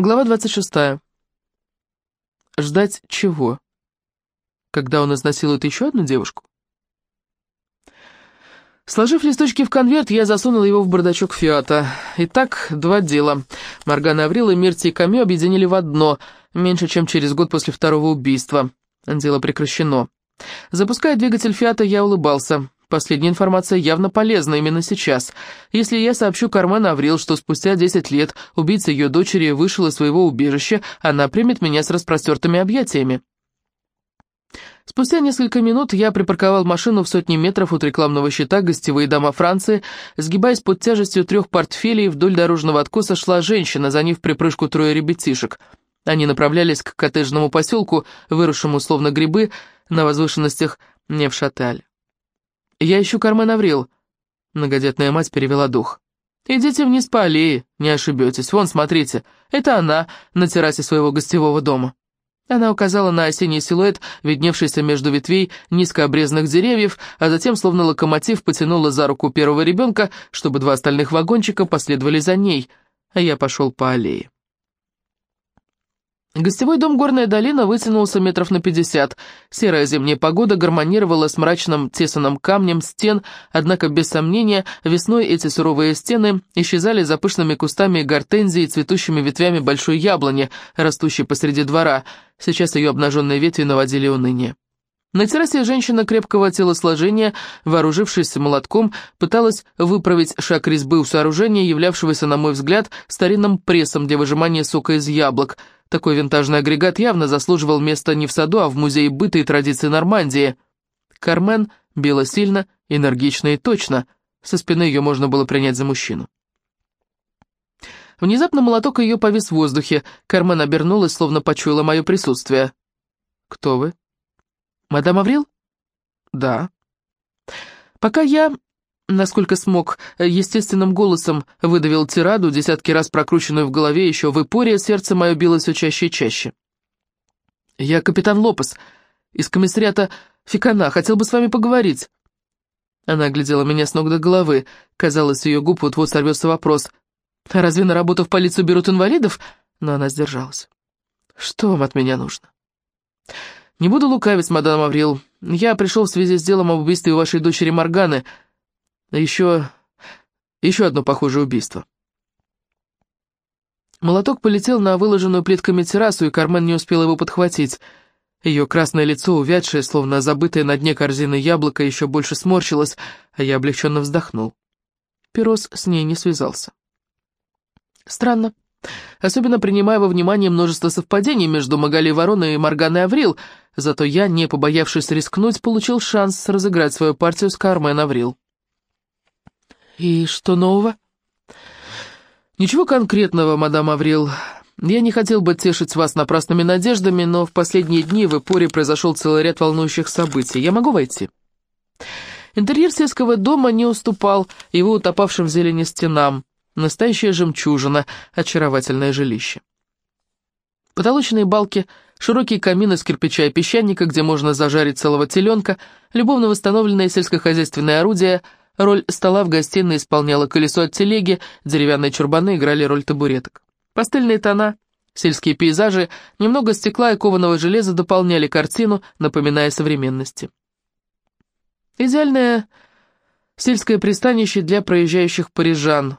Глава 26. Ждать чего? Когда он изнасилует еще одну девушку? Сложив листочки в конверт, я засунул его в бардачок Фиата. Итак, два дела. Моргана Аврил и Мирти Камю объединили в одно, меньше чем через год после второго убийства. Дело прекращено. Запуская двигатель Фиата, я улыбался. Последняя информация явно полезна именно сейчас. Если я сообщу Кармен Аврил, что спустя 10 лет убийца ее дочери вышел из своего убежища, она примет меня с распростертыми объятиями. Спустя несколько минут я припарковал машину в сотни метров от рекламного щита «Гостевые дома Франции». Сгибаясь под тяжестью трех портфелей, вдоль дорожного откоса шла женщина, за ней в припрыжку трое ребятишек. Они направлялись к коттеджному поселку, выросшему словно грибы, на возвышенностях Невшаталь. «Я ищу Кармен Аврил», — многодетная мать перевела дух. «Идите вниз по аллее, не ошибетесь. Вон, смотрите, это она на террасе своего гостевого дома». Она указала на осенний силуэт, видневшийся между ветвей низко обрезанных деревьев, а затем, словно локомотив, потянула за руку первого ребенка, чтобы два остальных вагончика последовали за ней, а я пошел по аллее. Гостевой дом «Горная долина» вытянулся метров на пятьдесят. Серая зимняя погода гармонировала с мрачным тесаным камнем стен, однако, без сомнения, весной эти суровые стены исчезали за пышными кустами гортензии и цветущими ветвями большой яблони, растущей посреди двора. Сейчас ее обнаженные ветви наводили уныние. На террасе женщина крепкого телосложения, вооружившись молотком, пыталась выправить шаг резьбы у сооружения, являвшегося, на мой взгляд, старинным прессом для выжимания сока из яблок – такой винтажный агрегат явно заслуживал места не в саду, а в музее быта и традиций Нормандии. Кармен била сильно, энергично и точно. Со спины ее можно было принять за мужчину. Внезапно молоток ее повис в воздухе. Кармен обернулась, словно почуяла мое присутствие. «Кто вы?» «Мадам Аврил?» «Да». Пока я насколько смог, естественным голосом выдавил тираду, десятки раз прокрученную в голове, еще в ипоре сердце мое билось все чаще и чаще. «Я капитан Лопес, из комиссариата Фикана, хотел бы с вами поговорить». Она глядела меня с ног до головы, казалось, ее губ вот-вот сорвется вопрос. «Разве на работу в полицию берут инвалидов?» Но она сдержалась. «Что вам от меня нужно?» «Не буду лукавить, мадам Аврил. Я пришел в связи с делом об убийстве вашей дочери Морганы». Еще... еще одно похожее убийство. Молоток полетел на выложенную плитками террасу, и Кармен не успел его подхватить. Ее красное лицо, увядшее, словно забытое на дне корзины яблоко, еще больше сморщилось, а я облегченно вздохнул. Перос с ней не связался. Странно. Особенно принимая во внимание множество совпадений между Магали Вороной и Морганой Аврил, зато я, не побоявшись рискнуть, получил шанс разыграть свою партию с Кармен Аврил. «И что нового?» «Ничего конкретного, мадам Аврил. Я не хотел бы тешить вас напрасными надеждами, но в последние дни в Эпоре произошел целый ряд волнующих событий. Я могу войти?» Интерьер сельского дома не уступал его утопавшим в зелени стенам. Настоящая жемчужина, очаровательное жилище. Потолочные балки, широкие камины из кирпича и песчаника, где можно зажарить целого теленка, любовно восстановленное сельскохозяйственное орудие — Роль стола в гостиной исполняло колесо от телеги, деревянные чурбаны играли роль табуреток. Пастельные тона, сельские пейзажи, немного стекла и кованого железа дополняли картину, напоминая современности. Идеальное сельское пристанище для проезжающих парижан.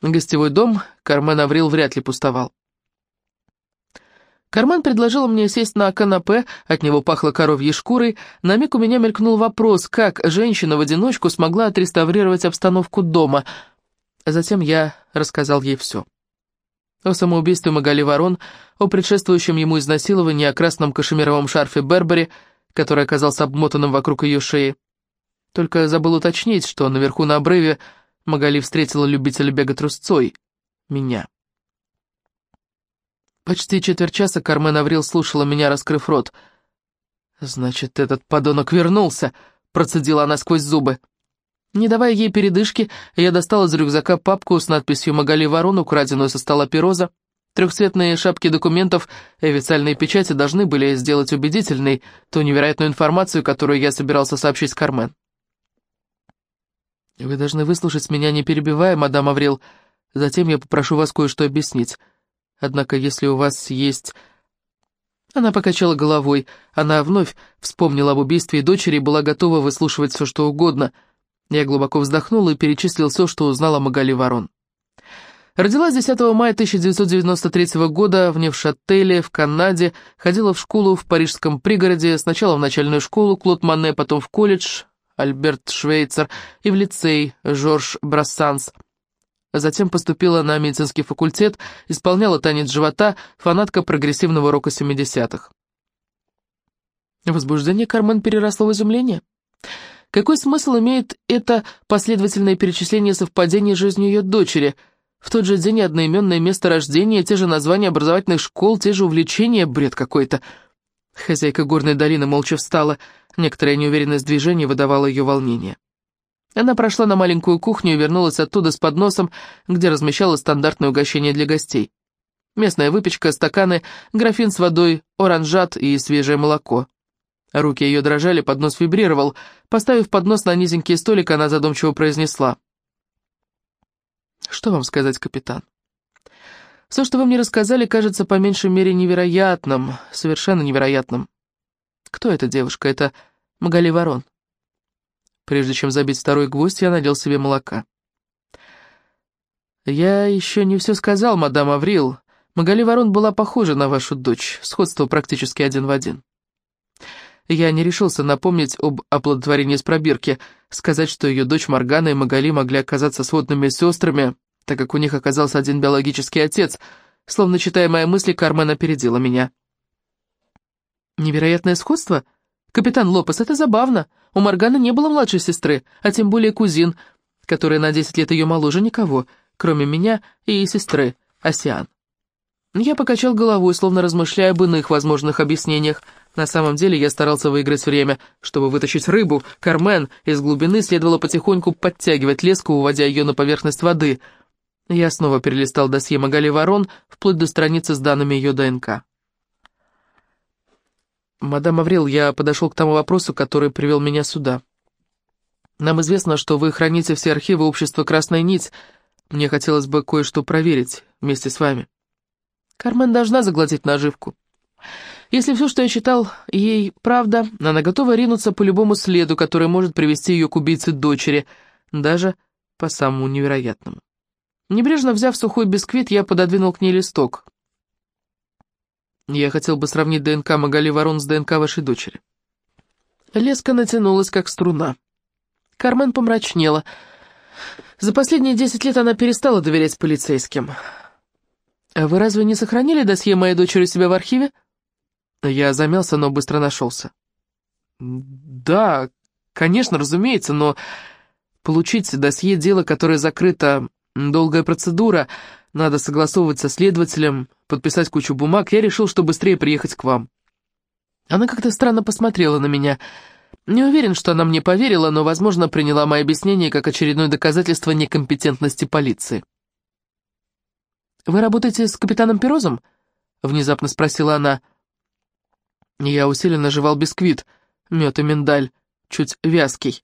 Гостевой дом Кармен Аврил вряд ли пустовал. Кармен предложил мне сесть на канапе, от него пахло коровьей шкурой. На миг у меня мелькнул вопрос, как женщина в одиночку смогла отреставрировать обстановку дома. Затем я рассказал ей все. О самоубийстве Магали Ворон, о предшествующем ему изнасиловании, о красном кашемировом шарфе Бербери, который оказался обмотанным вокруг ее шеи. Только забыл уточнить, что наверху на обрыве Магали встретила любителя бега трусцой — меня. Почти четверть часа Кармен Аврил слушала меня, раскрыв рот. «Значит, этот подонок вернулся», — процедила она сквозь зубы. Не давая ей передышки, я достала из рюкзака папку с надписью «Магали Ворон», украденную со стола Пироза. Трехцветные шапки документов и официальные печати должны были сделать убедительной ту невероятную информацию, которую я собирался сообщить Кармен. «Вы должны выслушать меня, не перебивая, мадам Аврил. Затем я попрошу вас кое-что объяснить. Однако, если у вас есть...» Она покачала головой. Она вновь вспомнила об убийстве дочери и была готова выслушивать все, что угодно. Я глубоко вздохнул и перечислил все, что узнала Магали Ворон. Родилась 10 мая 1993 года в Невшателе, в Канаде, ходила в школу в парижском пригороде, сначала в начальную школу Клод Мане, потом в колледж Альберт Швейцер и в лицей Жорж Брассанс. Затем поступила на медицинский факультет, исполняла танец живота, фанатка прогрессивного рока 70-х. Возбуждение Кармен переросло в изумление. Какой смысл имеет это последовательное перечисление совпадений жизни ее дочери – в тот же день одноименное место рождения, те же названия образовательных школ, те же увлечения, бред какой-то. Хозяйка горной долины молча встала, некоторая неуверенность движения выдавала ее волнение. Она прошла на маленькую кухню и вернулась оттуда с подносом, где размещала стандартное угощение для гостей. Местная выпечка, стаканы, графин с водой, оранжат и свежее молоко. Руки ее дрожали, поднос вибрировал. Поставив поднос на низенький столик, она задумчиво произнесла. Что вам сказать, капитан? Все, что вы мне рассказали, кажется по меньшей мере невероятным, совершенно невероятным. Кто эта девушка? Это Магали Ворон. Прежде чем забить второй гвоздь, я надел себе молока. «Я еще не все сказал, мадам Аврил. Магали Ворон была похожа на вашу дочь, сходство практически один в один». Я не решился напомнить об оплодотворении с пробирки, сказать, что ее дочь Моргана и Магали могли оказаться сводными сестрами, так как у них оказался один биологический отец. Словно читая мои мысли, Кармен опередила меня. «Невероятное сходство? Капитан Лопес, это забавно. У Морганы не было младшей сестры, а тем более кузин, который на 10 лет ее моложе никого, кроме меня и сестры, Осиан. Я покачал головой, словно размышляя об иных возможных объяснениях. На самом деле я старался выиграть время. Чтобы вытащить рыбу, Кармен из глубины следовало потихоньку подтягивать леску, уводя ее на поверхность воды — я снова перелистал досье Магали Ворон, вплоть до страницы с данными ее ДНК. «Мадам Аврил, я подошел к тому вопросу, который привел меня сюда. Нам известно, что вы храните все архивы общества «Красная нить». Мне хотелось бы кое-что проверить вместе с вами. Кармен должна заглотить наживку. Если все, что я читал, ей правда, она готова ринуться по любому следу, который может привести ее к убийце дочери, даже по самому невероятному. Небрежно взяв сухой бисквит, я пододвинул к ней листок. Я хотел бы сравнить ДНК Магали Ворон с ДНК вашей дочери. Леска натянулась, как струна. Кармен помрачнела. За последние десять лет она перестала доверять полицейским. «А вы разве не сохранили досье моей дочери у себя в архиве?» Я замялся, но быстро нашелся. «Да, конечно, разумеется, но получить досье дела, которое закрыто Долгая процедура, надо согласовывать со следователем, подписать кучу бумаг. Я решил, что быстрее приехать к вам. Она как-то странно посмотрела на меня. Не уверен, что она мне поверила, но, возможно, приняла мои объяснения как очередное доказательство некомпетентности полиции. «Вы работаете с капитаном Перозом?» — внезапно спросила она. Я усиленно жевал бисквит, мед и миндаль, чуть вязкий.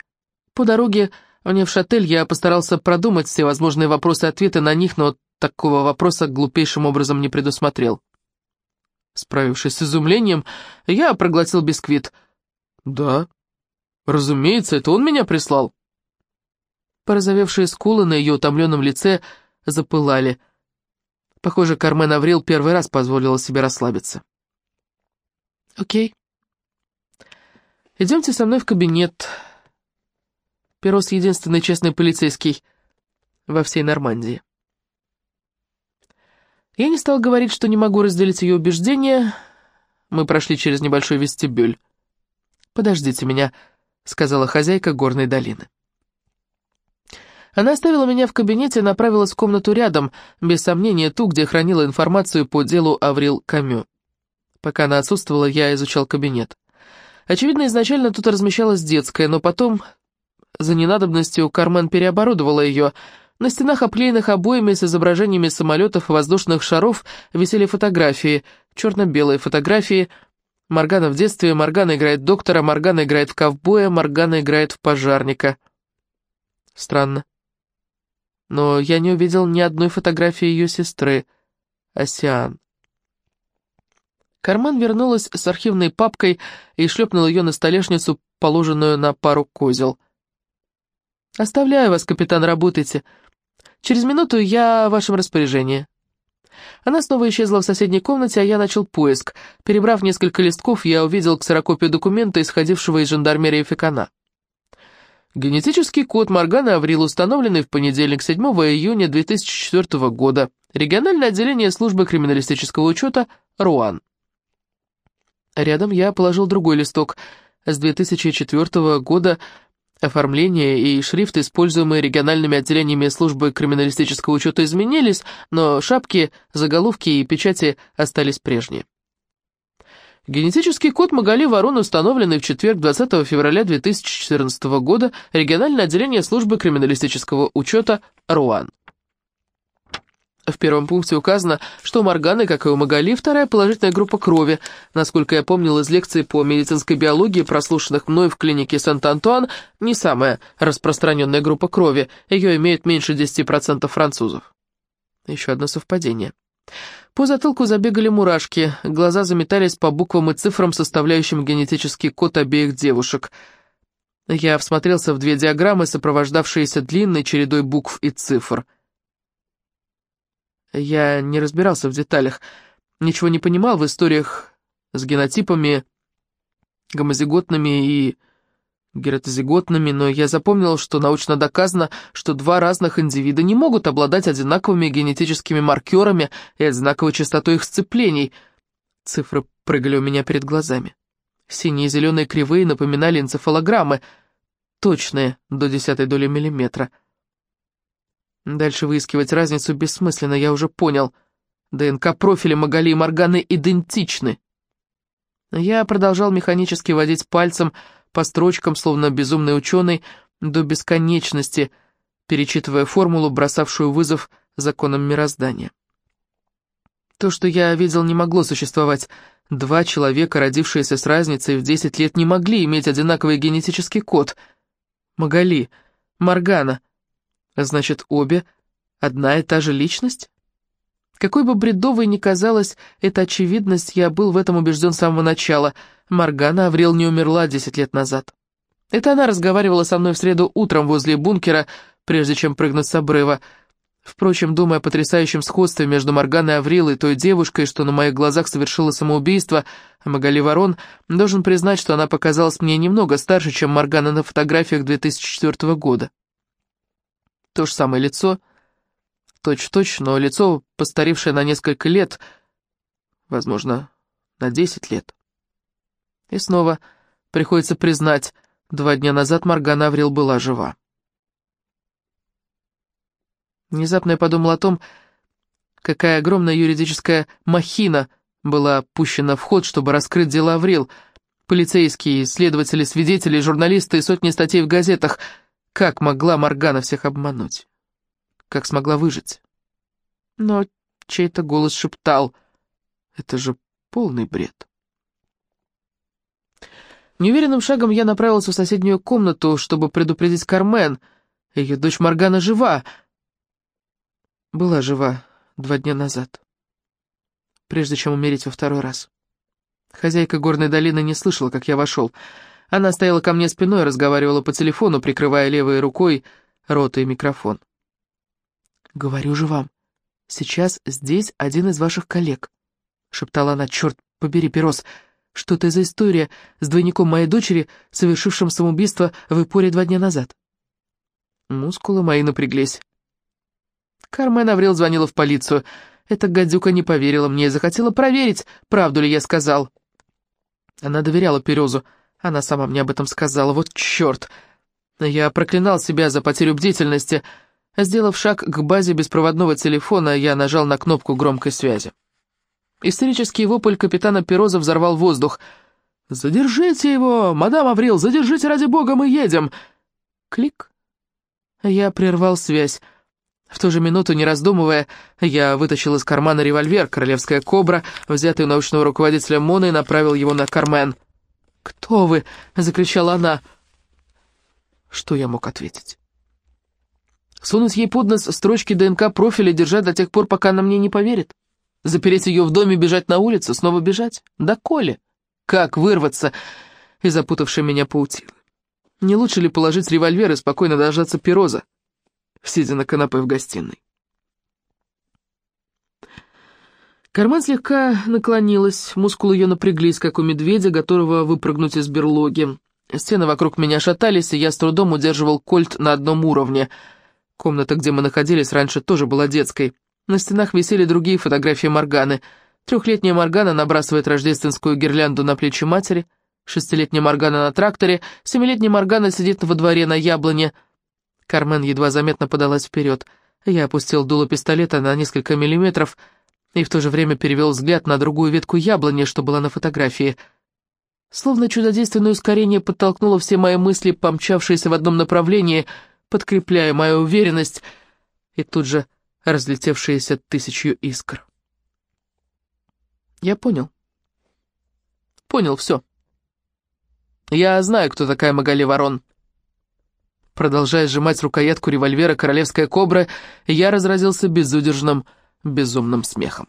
По дороге мне в шатель я постарался продумать все возможные вопросы и ответы на них, но такого вопроса глупейшим образом не предусмотрел. Справившись с изумлением, я проглотил бисквит. «Да, разумеется, это он меня прислал». Порозовевшие скулы на ее утомленном лице запылали. Похоже, Кармен Аврил первый раз позволила себе расслабиться. «Окей. Идемте со мной в кабинет», Перос — единственный честный полицейский во всей Нормандии. Я не стал говорить, что не могу разделить ее убеждения. Мы прошли через небольшой вестибюль. «Подождите меня», — сказала хозяйка горной долины. Она оставила меня в кабинете и направилась в комнату рядом, без сомнения ту, где хранила информацию по делу Аврил Камю. Пока она отсутствовала, я изучал кабинет. Очевидно, изначально тут размещалась детская, но потом за ненадобностью Кармен переоборудовала ее. На стенах, оклеенных обоями с изображениями самолетов и воздушных шаров, висели фотографии, черно-белые фотографии. Моргана в детстве, Моргана играет доктора, Моргана играет в ковбоя, Моргана играет в пожарника. Странно. Но я не увидел ни одной фотографии ее сестры. Осиан. Кармен вернулась с архивной папкой и шлепнула ее на столешницу, положенную на пару козел. «Оставляю вас, капитан, работайте. Через минуту я в вашем распоряжении». Она снова исчезла в соседней комнате, а я начал поиск. Перебрав несколько листков, я увидел ксерокопию документа, исходившего из жандармерии Фекана. Генетический код Моргана Аврил, установленный в понедельник, 7 июня 2004 года. Региональное отделение службы криминалистического учета «РУАН». Рядом я положил другой листок с 2004 года Оформление и шрифт, используемые региональными отделениями службы криминалистического учета, изменились, но шапки, заголовки и печати остались прежние. Генетический код Магали Ворон, установленный в четверг 20 февраля 2014 года, региональное отделение службы криминалистического учета РУАН. В первом пункте указано, что у Морганы, как и у Магали, вторая положительная группа крови. Насколько я помнил из лекции по медицинской биологии, прослушанных мной в клинике Сент-Антуан, не самая распространенная группа крови. Ее имеет меньше 10% французов. Еще одно совпадение. По затылку забегали мурашки, глаза заметались по буквам и цифрам, составляющим генетический код обеих девушек. Я всмотрелся в две диаграммы, сопровождавшиеся длинной чередой букв и цифр — я не разбирался в деталях, ничего не понимал в историях с генотипами, гомозиготными и гератозиготными, но я запомнил, что научно доказано, что два разных индивида не могут обладать одинаковыми генетическими маркерами и одинаковой частотой их сцеплений. Цифры прыгали у меня перед глазами. Синие и зеленые кривые напоминали энцефалограммы, точные до десятой доли миллиметра — Дальше выискивать разницу бессмысленно, я уже понял. ДНК-профили Магали и Морганы идентичны. Я продолжал механически водить пальцем по строчкам, словно безумный ученый, до бесконечности, перечитывая формулу, бросавшую вызов законам мироздания. То, что я видел, не могло существовать. Два человека, родившиеся с разницей в 10 лет, не могли иметь одинаковый генетический код. Магали, Моргана — Значит, обе одна и та же личность? Какой бы бредовой ни казалась эта очевидность, я был в этом убежден с самого начала. Моргана Аврил не умерла десять лет назад. Это она разговаривала со мной в среду утром возле бункера, прежде чем прыгнуть с обрыва. Впрочем, думая о потрясающем сходстве между Морганой Аврил и той девушкой, что на моих глазах совершила самоубийство, Магали Ворон, должен признать, что она показалась мне немного старше, чем Моргана на фотографиях 2004 года. То же самое лицо, точь-в-точь, -точь, но лицо, постаревшее на несколько лет, возможно, на десять лет. И снова приходится признать, два дня назад Маргана Аврил была жива. Внезапно я подумал о том, какая огромная юридическая махина была пущена в ход, чтобы раскрыть дело Аврил. Полицейские, следователи, свидетели, журналисты и сотни статей в газетах — как могла Моргана всех обмануть? Как смогла выжить? Но чей-то голос шептал, это же полный бред. Неуверенным шагом я направился в соседнюю комнату, чтобы предупредить Кармен. Ее дочь Моргана жива. Была жива два дня назад, прежде чем умереть во второй раз. Хозяйка горной долины не слышала, как я вошел. Она стояла ко мне спиной разговаривала по телефону, прикрывая левой рукой рот и микрофон. «Говорю же вам, сейчас здесь один из ваших коллег», — шептала она, — «черт побери, Перос, что это за история с двойником моей дочери, совершившим самоубийство в Ипоре два дня назад?» Мускулы мои напряглись. Кармен Аврил звонила в полицию. Эта гадюка не поверила мне и захотела проверить, правду ли я сказал. Она доверяла Перезу, — она сама мне об этом сказала, вот черт. Я проклинал себя за потерю бдительности. Сделав шаг к базе беспроводного телефона, я нажал на кнопку громкой связи. Истерический вопль капитана Пероза взорвал воздух. «Задержите его! Мадам Аврил, задержите ради бога, мы едем!» Клик. Я прервал связь. В ту же минуту, не раздумывая, я вытащил из кармана револьвер «Королевская кобра», взятый у научного руководителя Мона, и направил его на Кармен. «Кто вы?» — закричала она. Что я мог ответить? Сунуть ей под нос строчки ДНК-профиля, держать до тех пор, пока она мне не поверит? Запереть ее в доме, бежать на улицу, снова бежать? Да Коля! Как вырваться из запутавшей меня паутины? Не лучше ли положить револьвер и спокойно дождаться пироза, сидя на канапе в гостиной? Карман слегка наклонилась, мускулы ее напряглись, как у медведя, готового выпрыгнуть из берлоги. Стены вокруг меня шатались, и я с трудом удерживал кольт на одном уровне. Комната, где мы находились, раньше тоже была детской. На стенах висели другие фотографии Морганы. Трехлетняя Моргана набрасывает рождественскую гирлянду на плечи матери, шестилетняя Моргана на тракторе, семилетняя Моргана сидит во дворе на яблоне. Кармен едва заметно подалась вперед. Я опустил дуло пистолета на несколько миллиметров и в то же время перевел взгляд на другую ветку яблони, что была на фотографии. Словно чудодейственное ускорение подтолкнуло все мои мысли, помчавшиеся в одном направлении, подкрепляя мою уверенность, и тут же разлетевшиеся тысячью искр. Я понял. Понял все. Я знаю, кто такая Магали Ворон. Продолжая сжимать рукоятку револьвера «Королевская кобра», я разразился безудержным, безумным смехом.